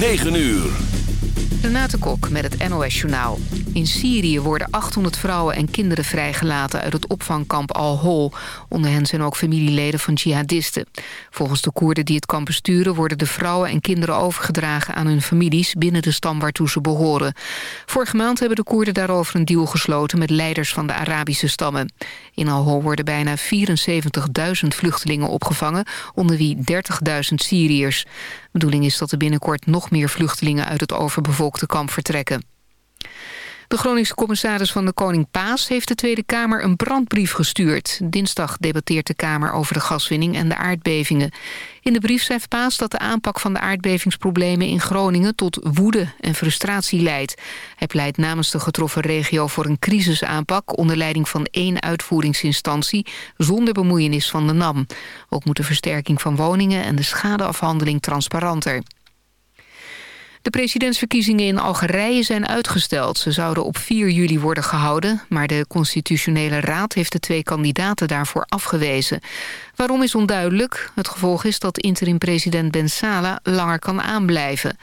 9 uur. Renate Kok met het NOS Journaal. In Syrië worden 800 vrouwen en kinderen vrijgelaten uit het opvangkamp Al-Hol. Onder hen zijn ook familieleden van jihadisten. Volgens de Koerden die het kamp besturen... worden de vrouwen en kinderen overgedragen aan hun families... binnen de stam waartoe ze behoren. Vorige maand hebben de Koerden daarover een deal gesloten... met leiders van de Arabische stammen. In Al-Hol worden bijna 74.000 vluchtelingen opgevangen... onder wie 30.000 Syriërs. Bedoeling is dat er binnenkort nog meer vluchtelingen... uit het overbevolkte kamp vertrekken. De Groningse commissaris van de Koning Paas heeft de Tweede Kamer een brandbrief gestuurd. Dinsdag debatteert de Kamer over de gaswinning en de aardbevingen. In de brief schrijft Paas dat de aanpak van de aardbevingsproblemen in Groningen tot woede en frustratie leidt. Hij pleit namens de getroffen regio voor een crisisaanpak onder leiding van één uitvoeringsinstantie zonder bemoeienis van de NAM. Ook moet de versterking van woningen en de schadeafhandeling transparanter. De presidentsverkiezingen in Algerije zijn uitgesteld. Ze zouden op 4 juli worden gehouden... maar de constitutionele raad heeft de twee kandidaten daarvoor afgewezen. Waarom is onduidelijk. Het gevolg is dat interim-president Ben langer kan aanblijven.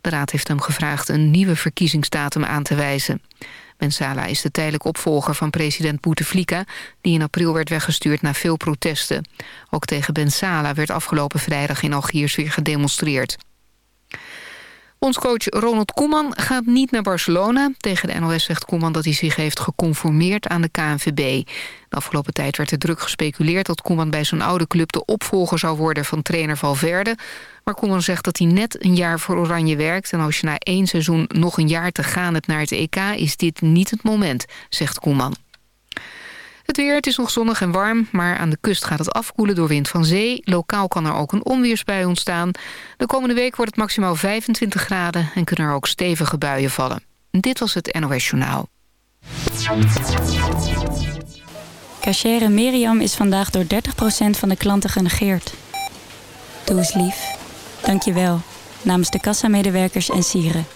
De raad heeft hem gevraagd een nieuwe verkiezingsdatum aan te wijzen. Ben Salah is de tijdelijk opvolger van president Bouteflika... die in april werd weggestuurd na veel protesten. Ook tegen Ben Salah werd afgelopen vrijdag in Algiers weer gedemonstreerd. Ons coach Ronald Koeman gaat niet naar Barcelona. Tegen de NOS zegt Koeman dat hij zich heeft geconformeerd aan de KNVB. De afgelopen tijd werd er druk gespeculeerd... dat Koeman bij zijn oude club de opvolger zou worden van trainer Valverde. Maar Koeman zegt dat hij net een jaar voor Oranje werkt... en als je na één seizoen nog een jaar te gaan hebt naar het EK... is dit niet het moment, zegt Koeman. Het weer, het is nog zonnig en warm, maar aan de kust gaat het afkoelen door wind van zee. Lokaal kan er ook een onweersbui ontstaan. De komende week wordt het maximaal 25 graden en kunnen er ook stevige buien vallen. Dit was het NOS Journaal. Cachere Miriam is vandaag door 30% van de klanten genegeerd. Doe eens lief. Dank je wel. Namens de kassamedewerkers en sieren.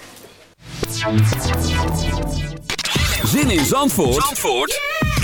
Zin in Zandvoort? Zandvoort?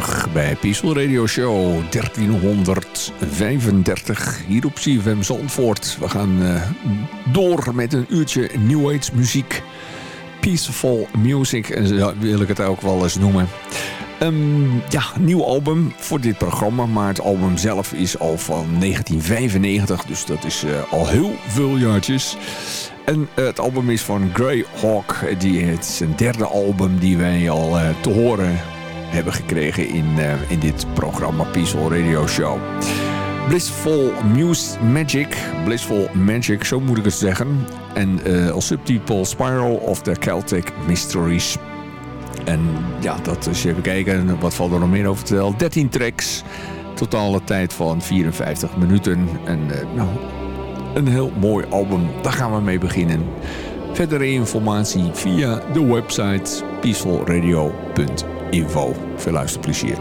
Terug bij Peaceful Radio Show 1335 hier op CFM Zandvoort. We gaan uh, door met een uurtje New Age muziek. Peaceful Music, en wil ik het ook wel eens noemen. Um, ja, nieuw album voor dit programma, maar het album zelf is al van 1995, dus dat is uh, al heel veel jaartjes. En uh, het album is van Grey Hawk, het is een derde album die wij al te horen hebben gekregen in, uh, in dit programma Peaceful Radio Show. Blissful Muse Magic, Blissful Magic, zo moet ik het zeggen. En uh, als subtitel Spiral of the Celtic Mysteries. En ja, dat is even kijken, wat valt er nog meer over te vertellen? 13 tracks, totale tijd van 54 minuten. En uh, nou, een heel mooi album, daar gaan we mee beginnen. Verdere informatie via de website peacefulradio.nl info. Veel luisterplezier.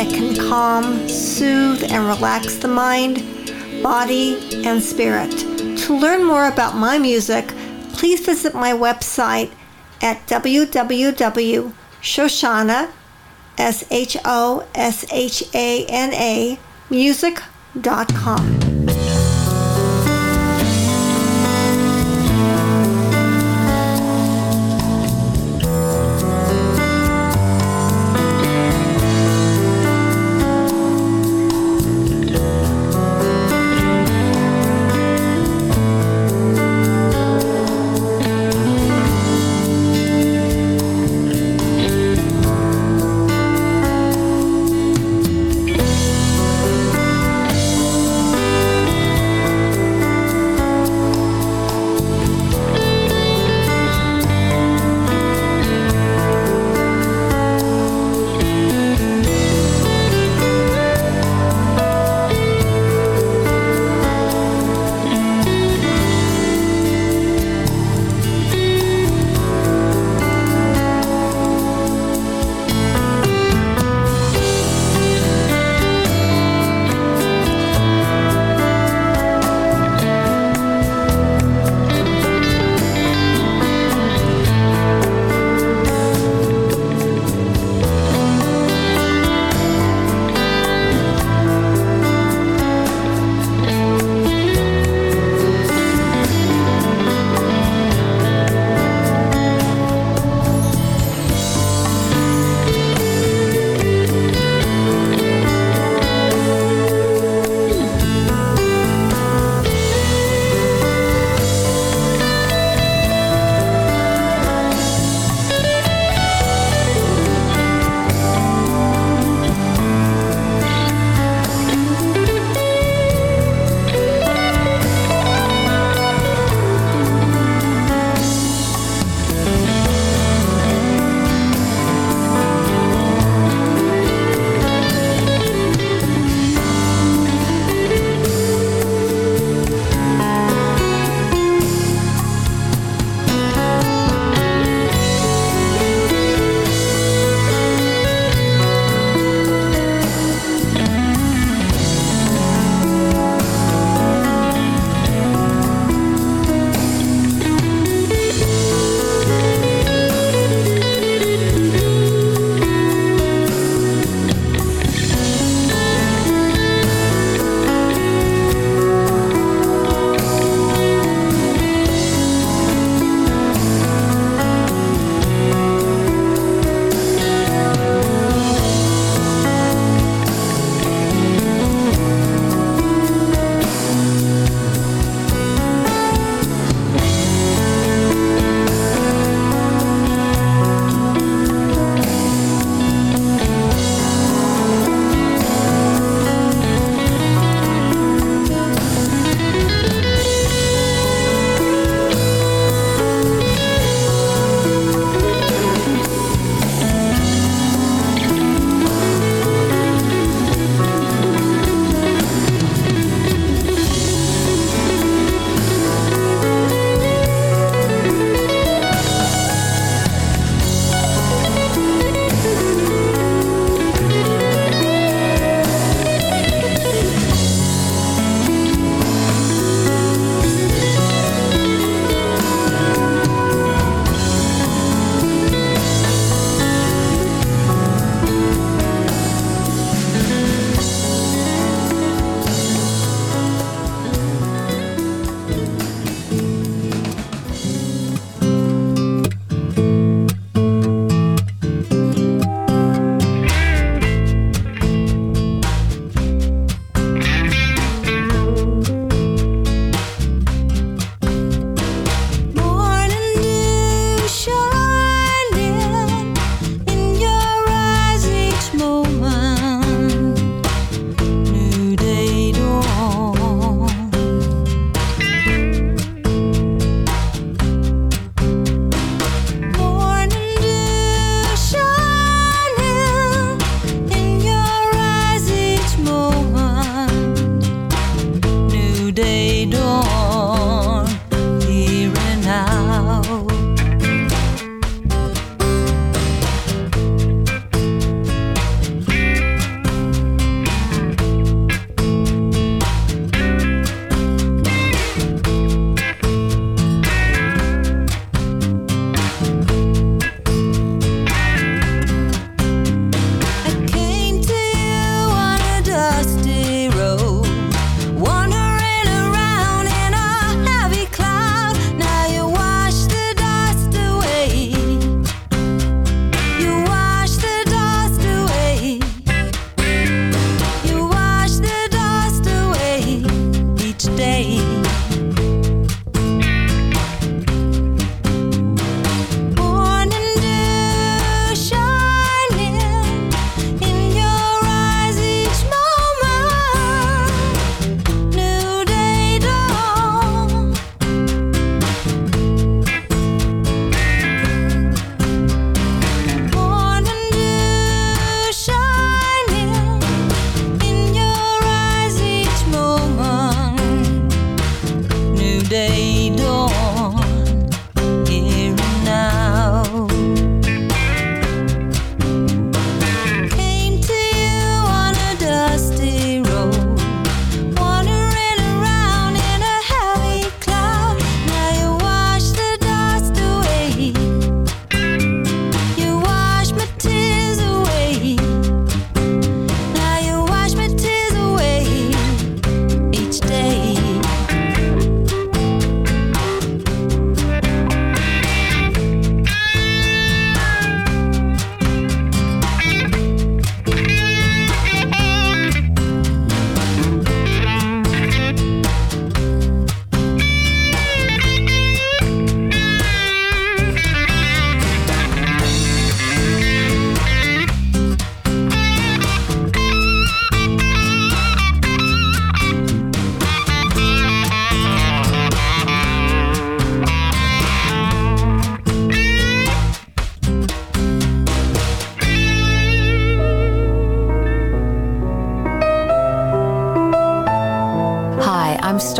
That can calm, soothe, and relax the mind, body, and spirit. To learn more about my music, please visit my website at www.shoshana, S-H-O-S-H-A-N-A, music.com.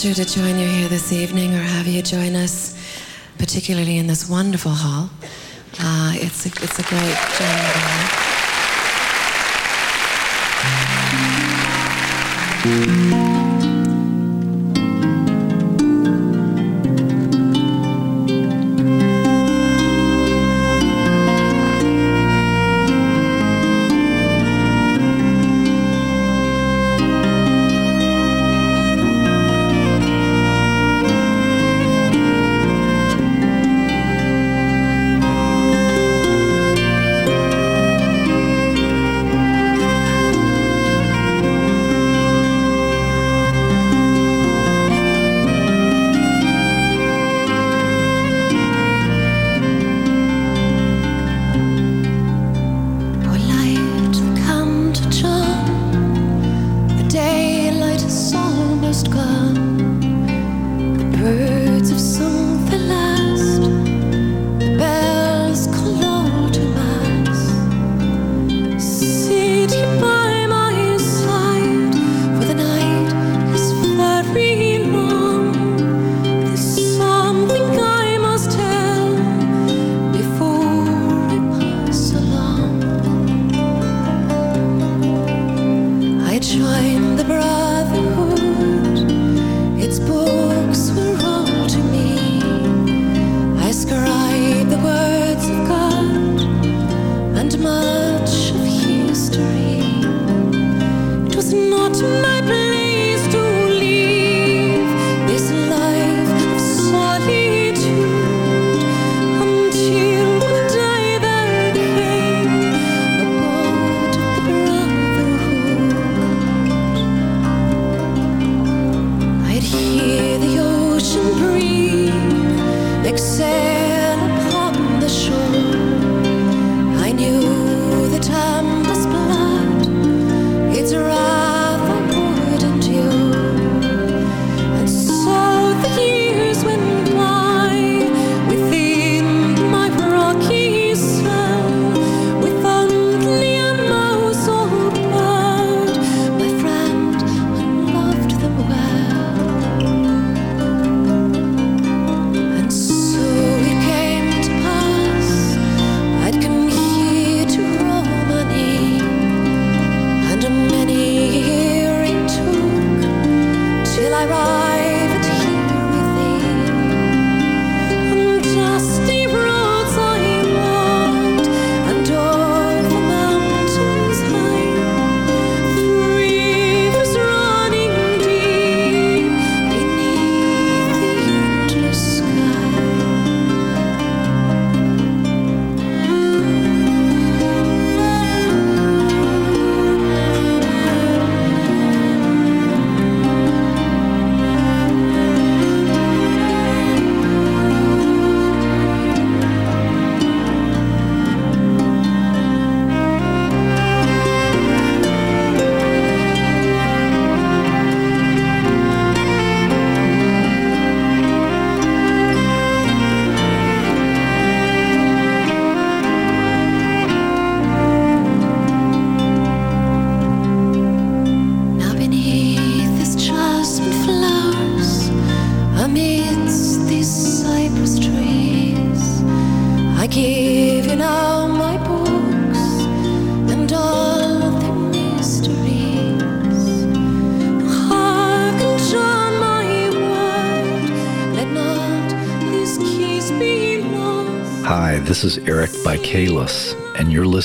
pleasure to join you here this evening or have you join us, particularly in this wonderful hall. Uh, it's, a, it's a great journey.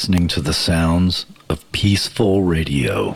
listening to the sounds of peaceful radio.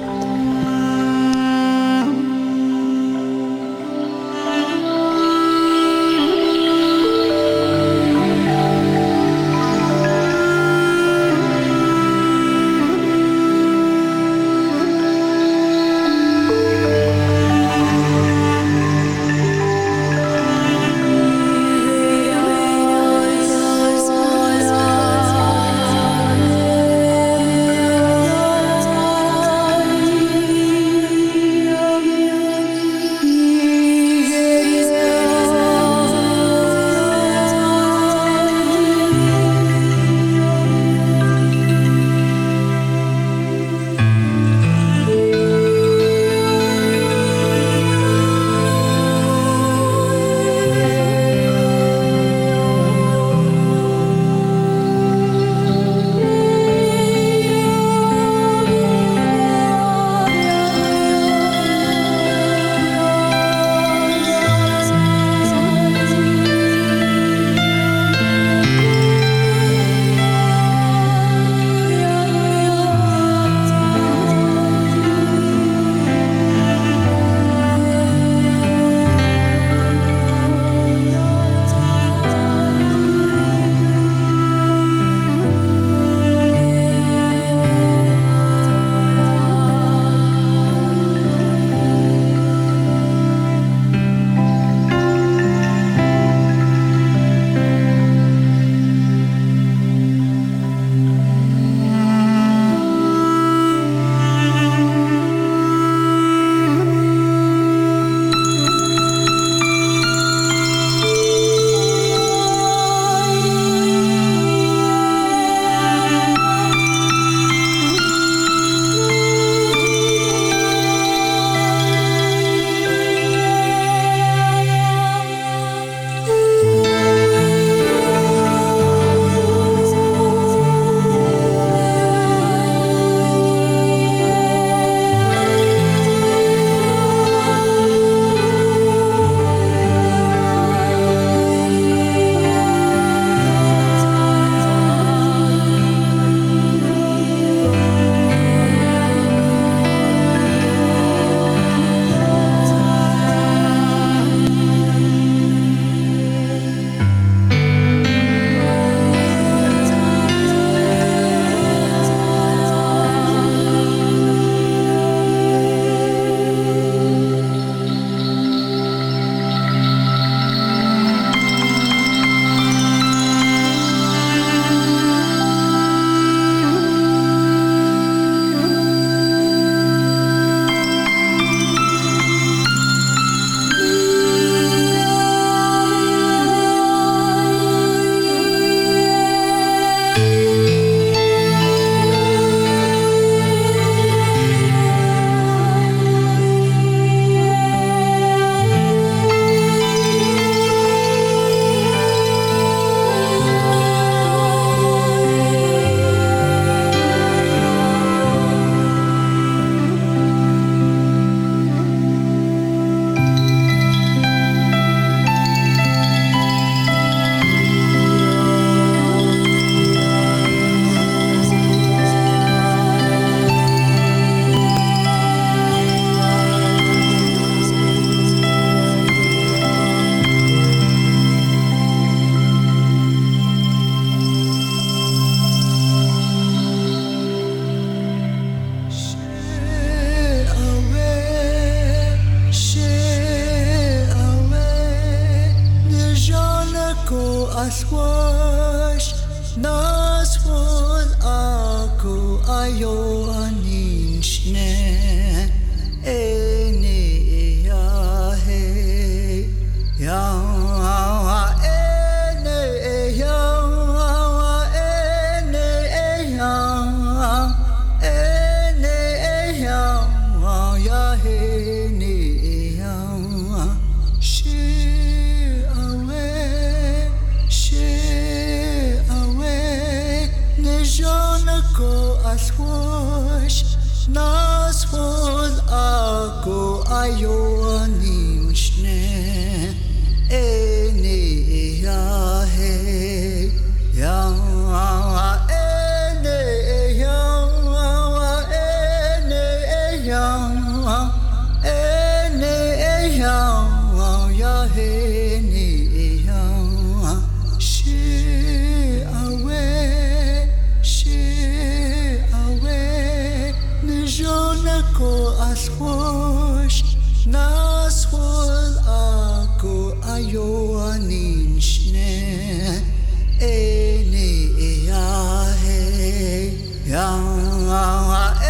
oh, oh, oh.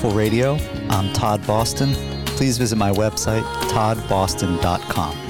Peaceful Radio. I'm Todd Boston. please visit my website, toddboston.com.